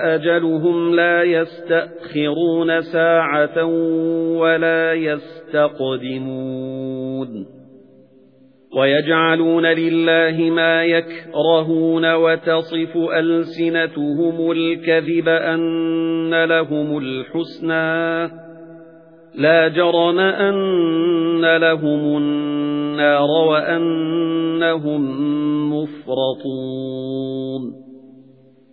أَجَلُهُمْ لَا يَسْتَأْخِرُونَ سَاعَةً وَلَا يَسْتَقْدِمُونَ وَيَجْعَلُونَ لِلَّهِ مَا يَكْرَهُونَ وَتَصِفُ أَلْسِنَتُهُمُ الْكَذِبَ أَنَّ لَهُمُ الْحُسْنَى لَا جَرَمَ أَنَّ لَهُمُ النَّارَ وَأَنَّهُمْ مُفْرَطُونَ